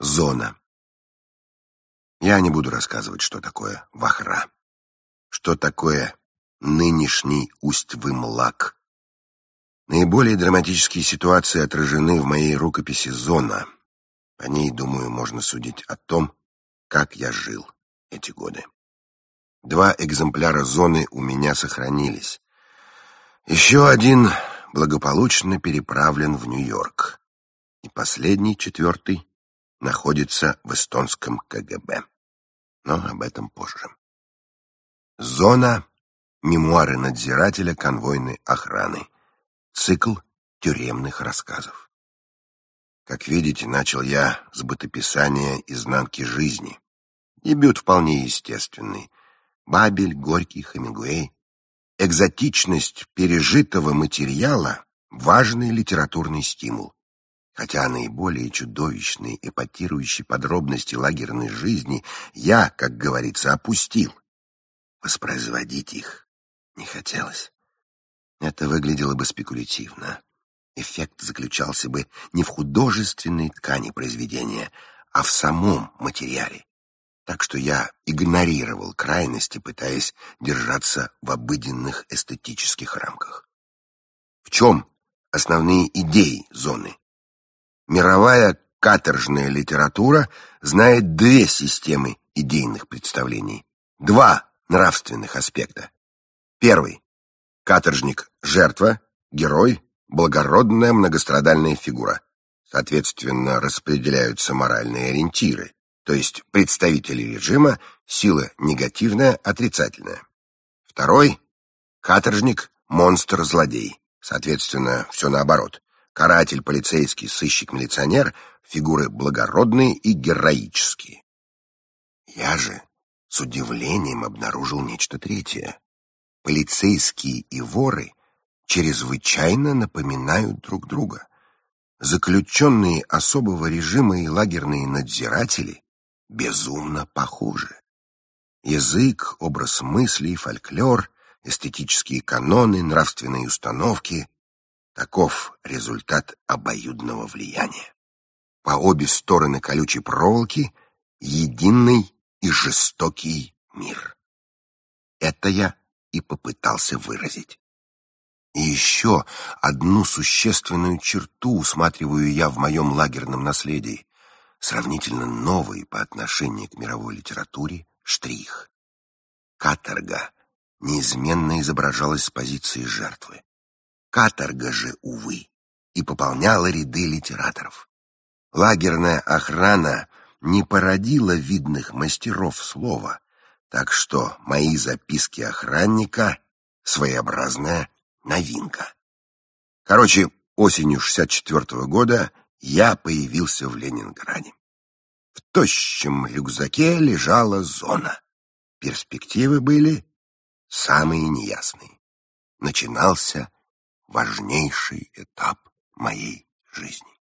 Зона. Я не буду рассказывать, что такое Вахра, что такое нынешний Усть-Вымлак. Наиболее драматические ситуации отражены в моей рукописи «Зона». По ней, думаю, можно судить о том, как я жил эти годы. Два экземпляра «Зоны» у меня сохранились. Еще один благополучно переправлен в Нью-Йорк. И последний, четвертый, находится в эстонском КГБ. Но об этом позже. Зона Мемуары надзирателя конвойной охраны. Цикл тюремных рассказов. Как видите, начал я с бытописания изнанки жизни. Дебют вполне естественный. Бабель, Горький, Хемингуэй. Экзотичность пережитого материала — важный литературный стимул. Хотя наиболее чудовищные, эпатирующие подробности лагерной жизни я, как говорится, опустил. Воспроизводить их не хотелось. Это выглядело бы спекулятивно. Эффект заключался бы не в художественной ткани произведения, а в самом материале. Так что я игнорировал крайности, пытаясь держаться в обыденных эстетических рамках. В чем основные идеи зоны? Мировая каторжная литература знает две системы идейных представлений, два нравственных аспекта. Первый. Каторжник – жертва, герой, благородная многострадальная фигура. Соответственно, распределяются моральные ориентиры, то есть представители режима, сила негативная, отрицательная. Второй. Каторжник – монстр-злодей. Соответственно, все наоборот. Каратель, полицейский, сыщик, милиционер – фигуры благородные и героические. Я же с удивлением обнаружил нечто третье полицейские и воры чрезвычайно напоминают друг друга. Заключенные особого режима и лагерные надзиратели безумно похожи. Язык, образ мыслей, фольклор, эстетические каноны, нравственные установки — таков результат обоюдного влияния. По обе стороны колючей проволоки — единый и жестокий мир. Это я и попытался выразить. И еще одну существенную черту усматриваю я в моем лагерном наследии, сравнительно новый по отношению к мировой литературе штрих. Каторга неизменно изображалась с позиции жертвы. Каторга же, увы, и пополняла ряды литераторов. Лагерная охрана не породила видных мастеров слова, так что мои записки охранника — своеобразная новинка. Короче, осенью 64 -го года я появился в Ленинграде. В тощем рюкзаке лежала зона. Перспективы были самые неясные. Начинался важнейший этап моей жизни.